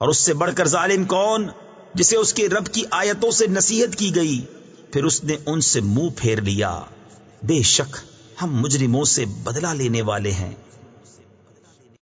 اور اس سے بڑھ کر ظالم کون جسے اس کے رب کی آیتوں سے نصیحت کی گئی؟ پھر اس نے ان سے منہ پھیر لیا۔ بے شک ہم مجرموں سے بدلہ لینے والے ہیں۔